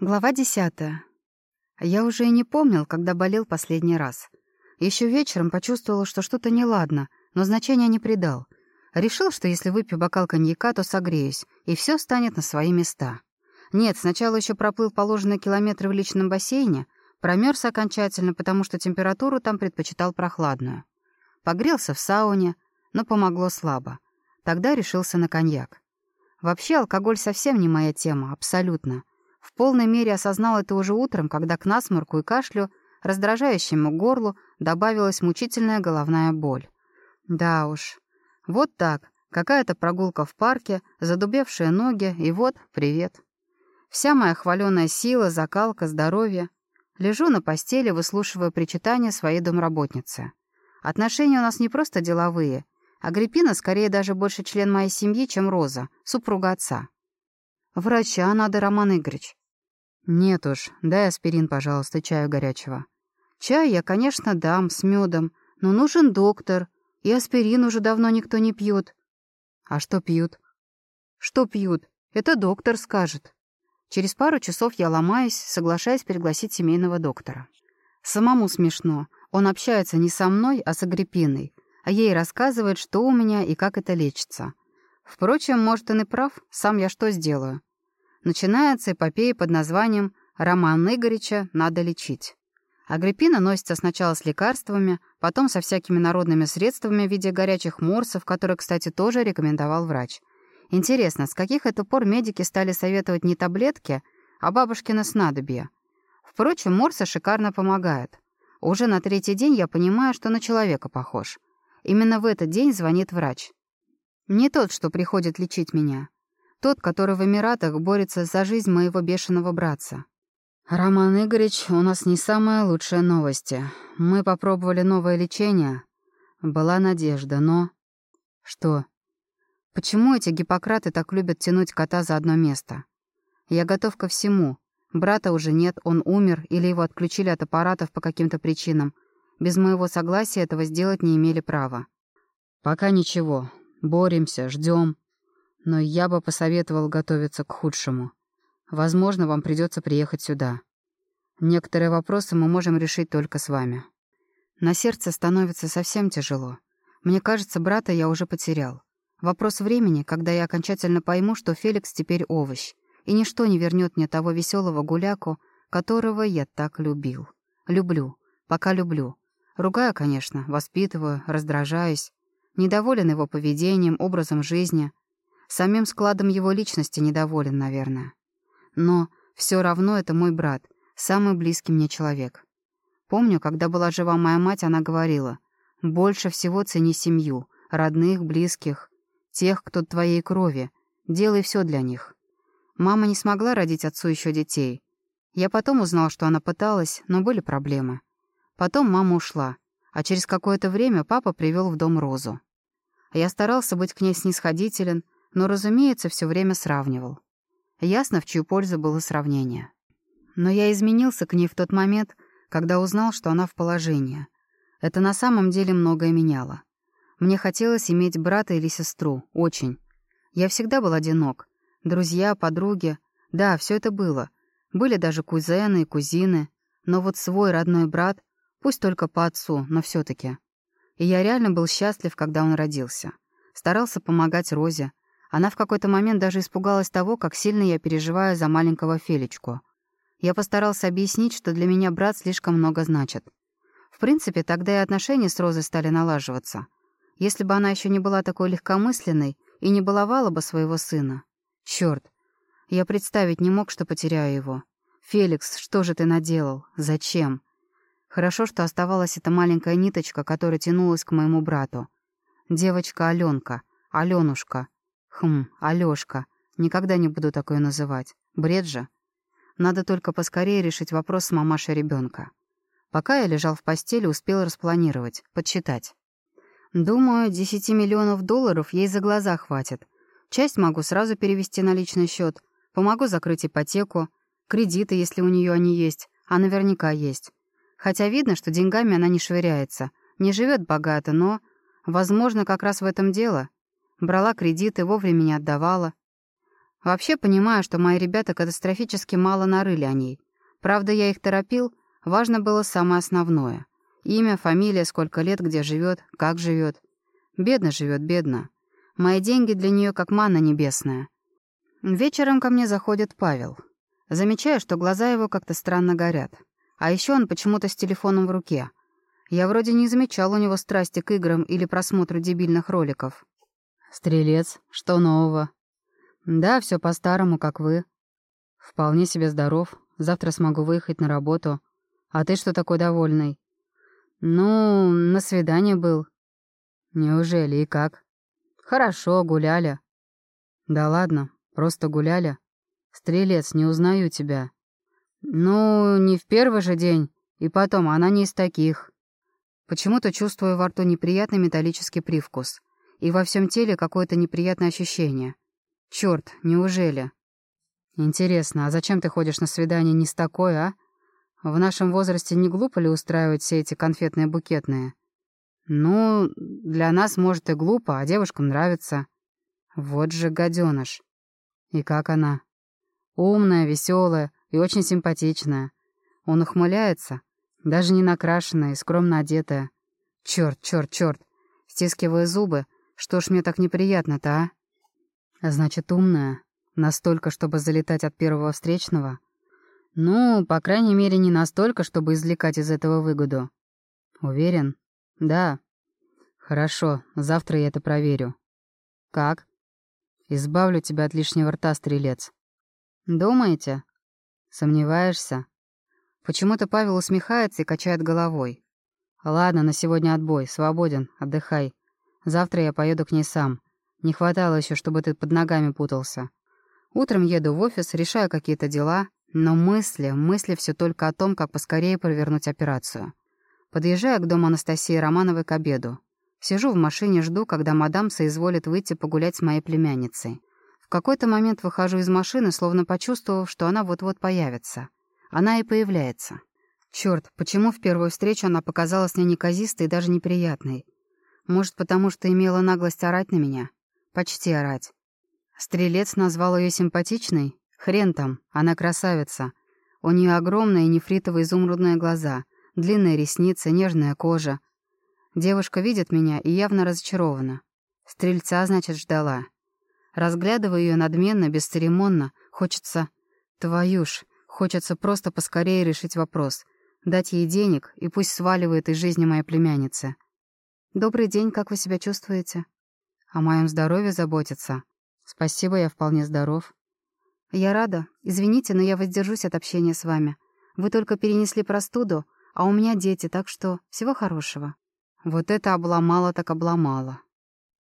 Глава десятая. Я уже и не помнил, когда болел последний раз. Еще вечером почувствовал, что что-то неладно, но значения не придал. Решил, что если выпью бокал коньяка, то согреюсь, и все станет на свои места. Нет, сначала еще проплыл положенные километры в личном бассейне, промерз окончательно, потому что температуру там предпочитал прохладную. Погрелся в сауне, но помогло слабо. Тогда решился на коньяк. Вообще алкоголь совсем не моя тема, абсолютно. В полной мере осознал это уже утром, когда к насморку и кашлю, раздражающему горлу, добавилась мучительная головная боль. Да уж. Вот так. Какая-то прогулка в парке, задубевшие ноги, и вот привет. Вся моя хваленая сила, закалка, здоровье. Лежу на постели, выслушивая причитания своей домработницы. Отношения у нас не просто деловые. Агриппина скорее даже больше член моей семьи, чем Роза, супруга отца. «Врача надо, Роман Игоревич». «Нет уж, дай аспирин, пожалуйста, чаю горячего». «Чай я, конечно, дам, с медом, но нужен доктор, и аспирин уже давно никто не пьет». «А что пьют?» «Что пьют? Это доктор скажет». Через пару часов я ломаюсь, соглашаясь пригласить семейного доктора. Самому смешно. Он общается не со мной, а с Агриппиной, а ей рассказывает, что у меня и как это лечится. Впрочем, может, он и прав, сам я что сделаю? Начинается эпопея под названием «Роман Игорича надо лечить». Агриппина носится сначала с лекарствами, потом со всякими народными средствами в виде горячих морсов, которые, кстати, тоже рекомендовал врач. Интересно, с каких это пор медики стали советовать не таблетки, а бабушкины снадобья? Впрочем, морсы шикарно помогают. Уже на третий день я понимаю, что на человека похож. Именно в этот день звонит врач. Не тот, что приходит лечить меня. Тот, который в Эмиратах борется за жизнь моего бешеного братца. «Роман Игоревич, у нас не самые лучшие новости. Мы попробовали новое лечение. Была надежда, но...» «Что?» «Почему эти гиппократы так любят тянуть кота за одно место? Я готов ко всему. Брата уже нет, он умер, или его отключили от аппаратов по каким-то причинам. Без моего согласия этого сделать не имели права. Пока ничего. Боремся, ждем. Но я бы посоветовал готовиться к худшему. Возможно, вам придется приехать сюда. Некоторые вопросы мы можем решить только с вами. На сердце становится совсем тяжело. Мне кажется, брата я уже потерял. Вопрос времени, когда я окончательно пойму, что Феликс теперь овощ, и ничто не вернет мне того веселого гуляку, которого я так любил. Люблю, пока люблю. Ругаю, конечно, воспитываю, раздражаюсь, Недоволен его поведением, образом жизни. Самим складом его личности недоволен, наверное. Но все равно это мой брат, самый близкий мне человек. Помню, когда была жива моя мать, она говорила, «Больше всего цени семью, родных, близких, тех, кто твоей крови. Делай все для них». Мама не смогла родить отцу еще детей. Я потом узнал, что она пыталась, но были проблемы. Потом мама ушла, а через какое-то время папа привел в дом Розу. Я старался быть к ней снисходителен, но, разумеется, все время сравнивал. Ясно, в чью пользу было сравнение. Но я изменился к ней в тот момент, когда узнал, что она в положении. Это на самом деле многое меняло. Мне хотелось иметь брата или сестру, очень. Я всегда был одинок. Друзья, подруги. Да, все это было. Были даже кузены и кузины. Но вот свой родной брат, пусть только по отцу, но все таки и я реально был счастлив, когда он родился. Старался помогать Розе. Она в какой-то момент даже испугалась того, как сильно я переживаю за маленького Фелечку. Я постарался объяснить, что для меня брат слишком много значит. В принципе, тогда и отношения с Розой стали налаживаться. Если бы она еще не была такой легкомысленной и не баловала бы своего сына. Черт, я представить не мог, что потеряю его. «Феликс, что же ты наделал? Зачем?» Хорошо, что оставалась эта маленькая ниточка, которая тянулась к моему брату. Девочка Аленка, Аленушка. Хм, Алёшка. Никогда не буду такое называть. Бред же. Надо только поскорее решить вопрос с мамашей ребенка. Пока я лежал в постели, успел распланировать, подсчитать. Думаю, 10 миллионов долларов ей за глаза хватит. Часть могу сразу перевести на личный счет, помогу закрыть ипотеку, кредиты, если у нее они есть, а наверняка есть. Хотя видно, что деньгами она не швыряется, не живет богато, но, возможно, как раз в этом дело. Брала кредиты, вовремя не отдавала. Вообще понимаю, что мои ребята катастрофически мало нарыли о ней. Правда, я их торопил, важно было самое основное. Имя, фамилия, сколько лет, где живет, как живет. Бедно живет, бедно. Мои деньги для нее как манна небесная. Вечером ко мне заходит Павел. Замечаю, что глаза его как-то странно горят. А еще он почему-то с телефоном в руке. Я вроде не замечал у него страсти к играм или просмотру дебильных роликов. «Стрелец, что нового?» «Да, все по-старому, как вы. Вполне себе здоров. Завтра смогу выехать на работу. А ты что такой довольный?» «Ну, на свидание был». «Неужели? И как?» «Хорошо, гуляли». «Да ладно, просто гуляли. Стрелец, не узнаю тебя». «Ну, не в первый же день. И потом, она не из таких». Почему-то чувствую во рту неприятный металлический привкус. И во всем теле какое-то неприятное ощущение. Черт, неужели? Интересно, а зачем ты ходишь на свидание не с такой, а? В нашем возрасте не глупо ли устраивать все эти конфетные букетные? Ну, для нас, может, и глупо, а девушкам нравится. Вот же гаденыш. И как она? Умная, веселая и очень симпатичная. Он ухмыляется, даже не накрашенная и скромно одетая. Черт, черт, черт. Стискивая зубы, что ж мне так неприятно-то, а? а? Значит, умная. Настолько, чтобы залетать от первого встречного? Ну, по крайней мере, не настолько, чтобы извлекать из этого выгоду. Уверен? Да. Хорошо, завтра я это проверю. Как? Избавлю тебя от лишнего рта, стрелец. Думаете? Сомневаешься? Почему-то Павел усмехается и качает головой. Ладно, на сегодня отбой, свободен, отдыхай. Завтра я поеду к ней сам. Не хватало еще, чтобы ты под ногами путался. Утром еду в офис, решаю какие-то дела, но мысли, мысли все только о том, как поскорее провернуть операцию. Подъезжаю к дому Анастасии Романовой к обеду. Сижу в машине, жду, когда мадам соизволит выйти погулять с моей племянницей. В какой-то момент выхожу из машины, словно почувствовав, что она вот-вот появится. Она и появляется. Черт, почему в первую встречу она показалась мне неказистой и даже неприятной? Может, потому что имела наглость орать на меня? Почти орать. Стрелец назвал ее симпатичной? Хрен там, она красавица. У нее огромные нефритовые изумрудные глаза, длинные ресницы, нежная кожа. Девушка видит меня и явно разочарована. Стрельца, значит, ждала. Разглядывая ее надменно, бесцеремонно, хочется... Твою ж, хочется просто поскорее решить вопрос. Дать ей денег, и пусть сваливает из жизни моей племянницы. «Добрый день, как вы себя чувствуете?» «О моем здоровье заботиться. Спасибо, я вполне здоров». «Я рада. Извините, но я воздержусь от общения с вами. Вы только перенесли простуду, а у меня дети, так что всего хорошего». Вот это обломало так обломало.